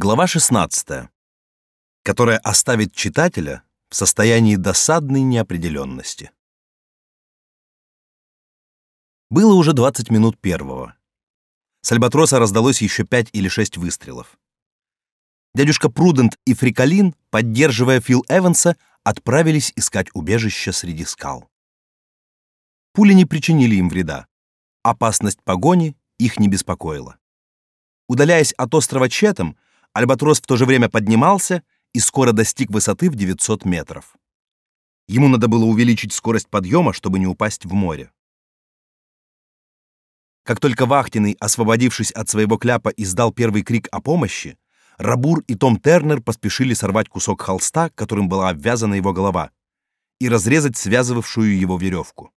Глава 16, которая оставит читателя в состоянии досадной неопределенности. Было уже 20 минут первого. С альбатроса раздалось еще пять или шесть выстрелов. Дядюшка Прудент и Фрикалин, поддерживая Фил Эванса, отправились искать убежище среди скал. Пули не причинили им вреда. Опасность погони их не беспокоила. Удаляясь от острова Четом, Альбатрос в то же время поднимался и скоро достиг высоты в 900 метров. Ему надо было увеличить скорость подъема, чтобы не упасть в море. Как только Вахтиный, освободившись от своего кляпа, издал первый крик о помощи, Рабур и Том Тернер поспешили сорвать кусок холста, которым была обвязана его голова, и разрезать связывавшую его веревку.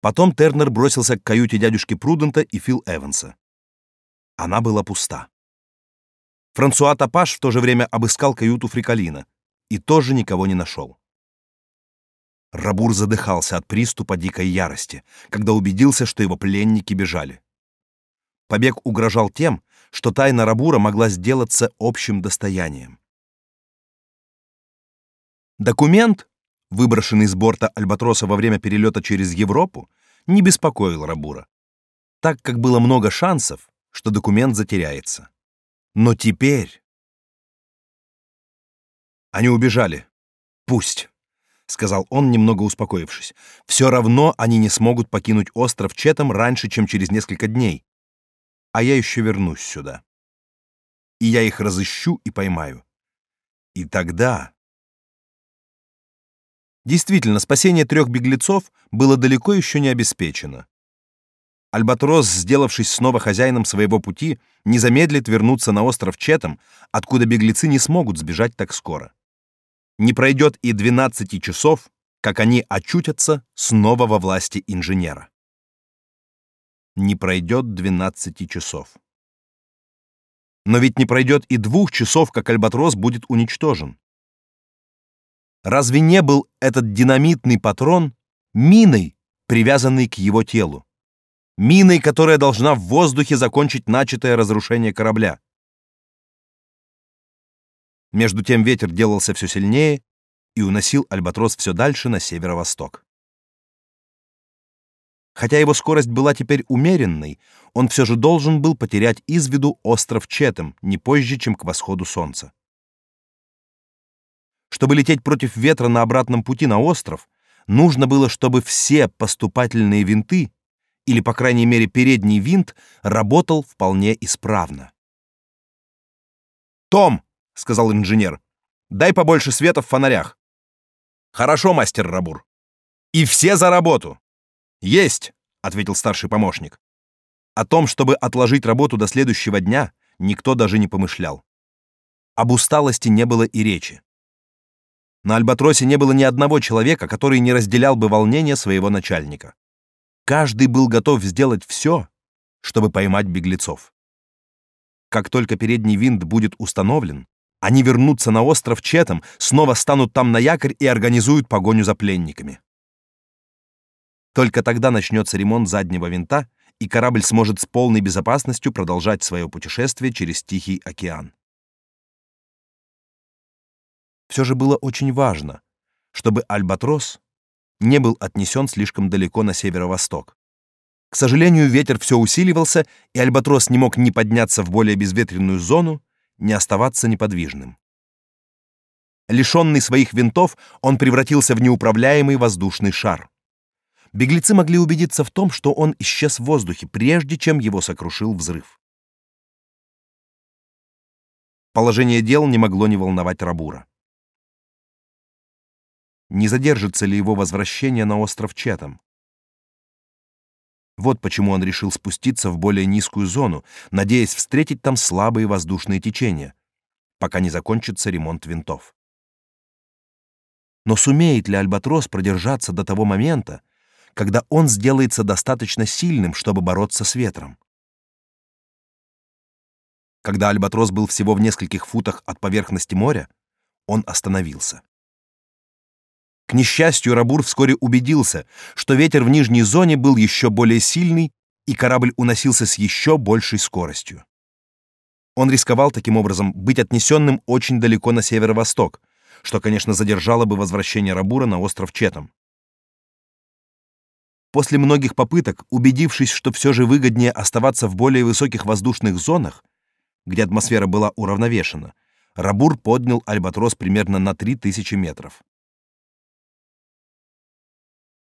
Потом Тернер бросился к каюте дядюшки Прудента и Фил Эванса. Она была пуста. Франсуа Тапаш в то же время обыскал каюту Фрикалина и тоже никого не нашел. Рабур задыхался от приступа дикой ярости, когда убедился, что его пленники бежали. Побег угрожал тем, что тайна Рабура могла сделаться общим достоянием. Документ, выброшенный с борта Альбатроса во время перелета через Европу, не беспокоил Рабура, так как было много шансов, что документ затеряется. Но теперь... Они убежали. Пусть, сказал он, немного успокоившись. Все равно они не смогут покинуть остров Четом раньше, чем через несколько дней. А я еще вернусь сюда. И я их разыщу и поймаю. И тогда... Действительно, спасение трех беглецов было далеко еще не обеспечено. Альбатрос, сделавшись снова хозяином своего пути, не замедлит вернуться на остров Четом, откуда беглецы не смогут сбежать так скоро. Не пройдет и 12 часов, как они очутятся снова во власти инженера. Не пройдет 12 часов. Но ведь не пройдет и двух часов, как Альбатрос будет уничтожен. Разве не был этот динамитный патрон миной, привязанной к его телу? Миной, которая должна в воздухе закончить начатое разрушение корабля. Между тем ветер делался все сильнее и уносил альбатрос все дальше на северо-восток. Хотя его скорость была теперь умеренной, он все же должен был потерять из виду остров Четем не позже, чем к восходу солнца. Чтобы лететь против ветра на обратном пути на остров, нужно было, чтобы все поступательные винты или, по крайней мере, передний винт, работал вполне исправно. «Том!» — сказал инженер. «Дай побольше света в фонарях». «Хорошо, мастер Рабур». «И все за работу!» «Есть!» — ответил старший помощник. О том, чтобы отложить работу до следующего дня, никто даже не помышлял. Об усталости не было и речи. На Альбатросе не было ни одного человека, который не разделял бы волнение своего начальника. Каждый был готов сделать все, чтобы поймать беглецов. Как только передний винт будет установлен, они вернутся на остров Четом, снова станут там на якорь и организуют погоню за пленниками. Только тогда начнется ремонт заднего винта, и корабль сможет с полной безопасностью продолжать свое путешествие через Тихий океан. Все же было очень важно, чтобы Альбатрос не был отнесен слишком далеко на северо-восток. К сожалению, ветер все усиливался, и альбатрос не мог ни подняться в более безветренную зону, ни оставаться неподвижным. Лишенный своих винтов, он превратился в неуправляемый воздушный шар. Беглецы могли убедиться в том, что он исчез в воздухе, прежде чем его сокрушил взрыв. Положение дел не могло не волновать Рабура не задержится ли его возвращение на остров Четом. Вот почему он решил спуститься в более низкую зону, надеясь встретить там слабые воздушные течения, пока не закончится ремонт винтов. Но сумеет ли Альбатрос продержаться до того момента, когда он сделается достаточно сильным, чтобы бороться с ветром? Когда Альбатрос был всего в нескольких футах от поверхности моря, он остановился. К несчастью, Рабур вскоре убедился, что ветер в нижней зоне был еще более сильный, и корабль уносился с еще большей скоростью. Он рисковал таким образом быть отнесенным очень далеко на северо-восток, что, конечно, задержало бы возвращение Рабура на остров Четом. После многих попыток, убедившись, что все же выгоднее оставаться в более высоких воздушных зонах, где атмосфера была уравновешена, Рабур поднял Альбатрос примерно на 3000 метров.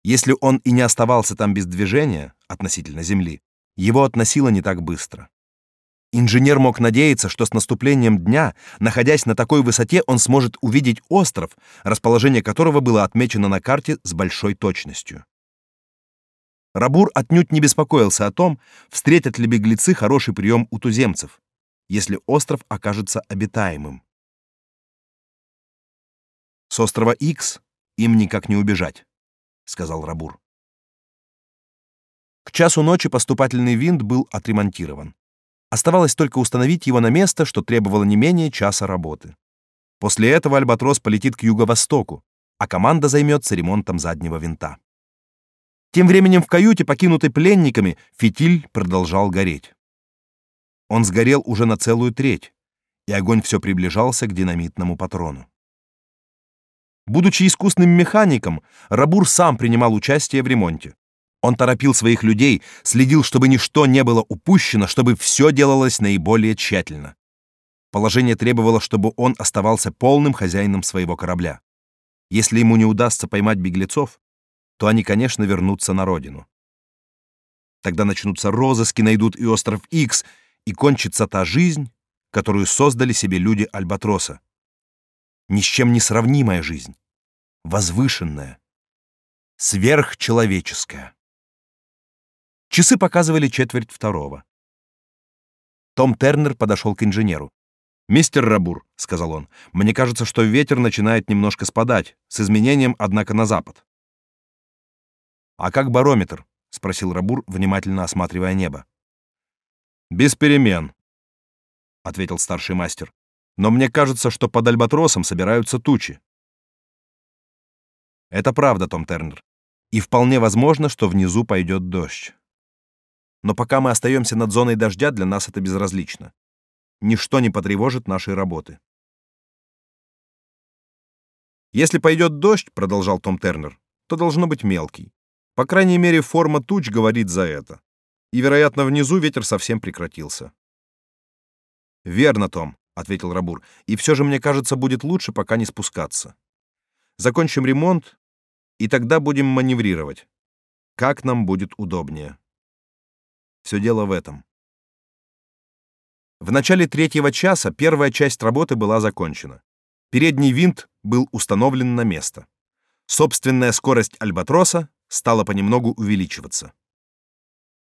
Если он и не оставался там без движения относительно Земли, его относило не так быстро. Инженер мог надеяться, что с наступлением дня, находясь на такой высоте, он сможет увидеть остров, расположение которого было отмечено на карте с большой точностью. Рабур отнюдь не беспокоился о том, встретят ли беглецы хороший прием у туземцев, если остров окажется обитаемым. С острова Икс им никак не убежать, сказал Рабур. К часу ночи поступательный винт был отремонтирован. Оставалось только установить его на место, что требовало не менее часа работы. После этого Альбатрос полетит к юго-востоку, а команда займется ремонтом заднего винта. Тем временем в каюте, покинутой пленниками, фитиль продолжал гореть. Он сгорел уже на целую треть, и огонь все приближался к динамитному патрону. Будучи искусным механиком, Рабур сам принимал участие в ремонте. Он торопил своих людей, следил, чтобы ничто не было упущено, чтобы все делалось наиболее тщательно. Положение требовало, чтобы он оставался полным хозяином своего корабля. Если ему не удастся поймать беглецов, то они, конечно, вернутся на родину. Тогда начнутся розыски, найдут и остров Икс, и кончится та жизнь, которую создали себе люди Альбатроса. Ни с чем не сравнимая жизнь, возвышенная, сверхчеловеческая. Часы показывали четверть второго. Том Тернер подошел к инженеру. «Мистер Рабур», — сказал он, — «мне кажется, что ветер начинает немножко спадать, с изменением, однако, на запад». «А как барометр?» — спросил Рабур, внимательно осматривая небо. «Без перемен», — ответил старший мастер. «Но мне кажется, что под Альбатросом собираются тучи». «Это правда, Том Тернер. И вполне возможно, что внизу пойдет дождь. Но пока мы остаемся над зоной дождя, для нас это безразлично. Ничто не потревожит нашей работы. Если пойдет дождь, продолжал Том Тернер, то должно быть мелкий. По крайней мере, форма туч говорит за это. И, вероятно, внизу ветер совсем прекратился. Верно, Том, ответил Рабур. И все же мне кажется, будет лучше пока не спускаться. Закончим ремонт, и тогда будем маневрировать. Как нам будет удобнее. Все дело в этом. В начале третьего часа первая часть работы была закончена. Передний винт был установлен на место. Собственная скорость альбатроса стала понемногу увеличиваться.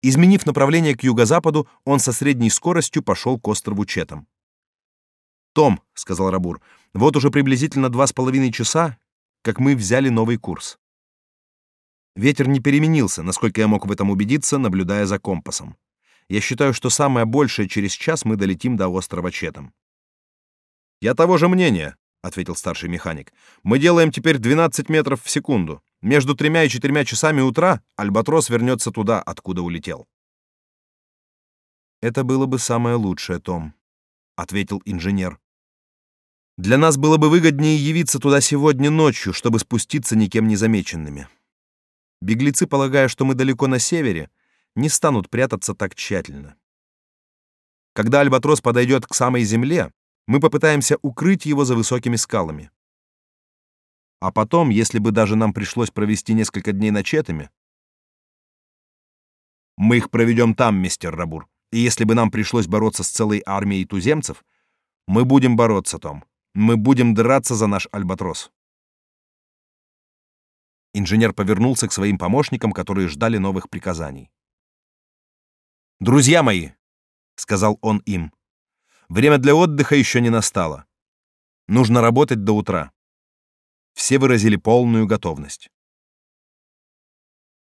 Изменив направление к юго-западу, он со средней скоростью пошел к острову Четом. «Том», — сказал Рабур, — «вот уже приблизительно два с половиной часа, как мы взяли новый курс. Ветер не переменился, насколько я мог в этом убедиться, наблюдая за компасом. Я считаю, что самое большее через час мы долетим до острова Четом. Я того же мнения, ответил старший механик. Мы делаем теперь 12 метров в секунду. Между тремя и четырьмя часами утра Альбатрос вернется туда, откуда улетел. Это было бы самое лучшее, Том, ответил инженер. Для нас было бы выгоднее явиться туда сегодня ночью, чтобы спуститься никем не замеченными. Беглецы, полагая, что мы далеко на севере, не станут прятаться так тщательно. Когда альбатрос подойдет к самой земле, мы попытаемся укрыть его за высокими скалами. А потом, если бы даже нам пришлось провести несколько дней на Четами, мы их проведем там, мистер Рабур. И если бы нам пришлось бороться с целой армией туземцев, мы будем бороться, Том. Мы будем драться за наш альбатрос. Инженер повернулся к своим помощникам, которые ждали новых приказаний. «Друзья мои», — сказал он им, — «время для отдыха еще не настало. Нужно работать до утра». Все выразили полную готовность.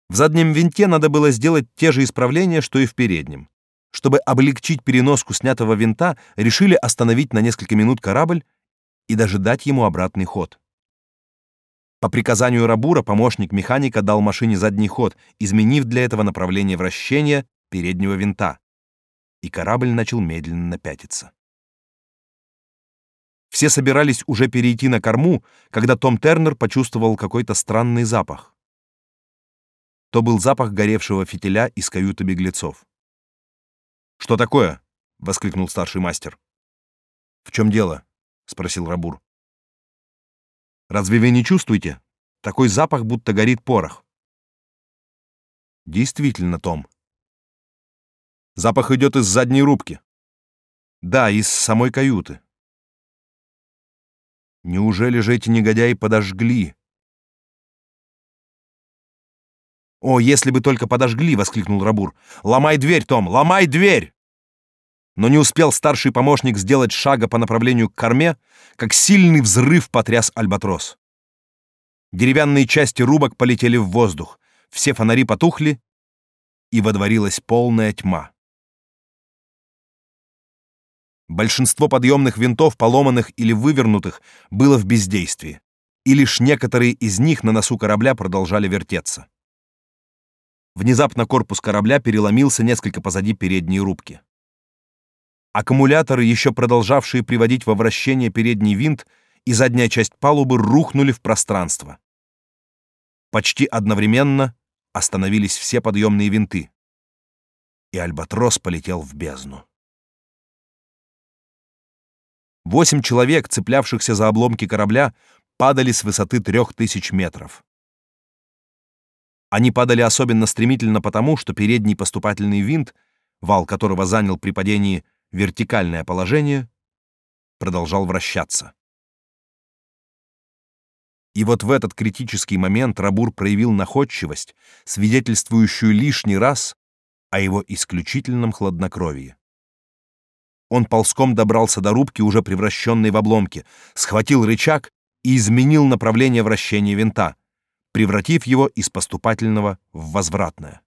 В заднем винте надо было сделать те же исправления, что и в переднем. Чтобы облегчить переноску снятого винта, решили остановить на несколько минут корабль и даже дать ему обратный ход. По приказанию Рабура помощник механика дал машине задний ход, изменив для этого направление вращения переднего винта. и корабль начал медленно пятиться. Все собирались уже перейти на корму, когда Том Тернер почувствовал какой-то странный запах. То был запах горевшего фитиля из каюты беглецов. «Что такое?» — воскликнул старший мастер. «В чем дело?» — спросил Рабур. «Разве вы не чувствуете? Такой запах, будто горит порох». «Действительно, Том». «Запах идет из задней рубки». «Да, из самой каюты». Неужели же эти негодяи подожгли? «О, если бы только подожгли!» — воскликнул Рабур. «Ломай дверь, Том! Ломай дверь!» Но не успел старший помощник сделать шага по направлению к корме, как сильный взрыв потряс альбатрос. Деревянные части рубок полетели в воздух, все фонари потухли, и водворилась полная тьма. Большинство подъемных винтов, поломанных или вывернутых, было в бездействии, и лишь некоторые из них на носу корабля продолжали вертеться. Внезапно корпус корабля переломился несколько позади передней рубки. Аккумуляторы, еще продолжавшие приводить во вращение передний винт, и задняя часть палубы рухнули в пространство. Почти одновременно остановились все подъемные винты, и Альбатрос полетел в бездну. Восемь человек, цеплявшихся за обломки корабля, падали с высоты трех тысяч метров. Они падали особенно стремительно потому, что передний поступательный винт, вал которого занял при падении вертикальное положение, продолжал вращаться. И вот в этот критический момент Рабур проявил находчивость, свидетельствующую лишний раз о его исключительном хладнокровии. Он ползком добрался до рубки, уже превращенной в обломки, схватил рычаг и изменил направление вращения винта, превратив его из поступательного в возвратное.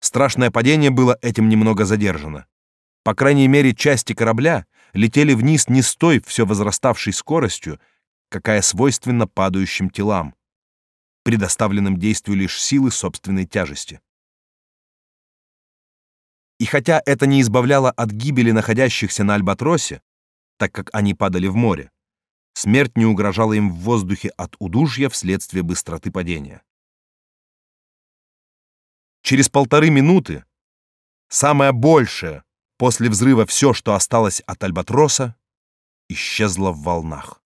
Страшное падение было этим немного задержано. По крайней мере, части корабля летели вниз не с той все возраставшей скоростью, какая свойственна падающим телам, предоставленным действию лишь силы собственной тяжести. И хотя это не избавляло от гибели находящихся на Альбатросе, так как они падали в море, смерть не угрожала им в воздухе от удушья вследствие быстроты падения. Через полторы минуты самое большее после взрыва все, что осталось от Альбатроса, исчезло в волнах.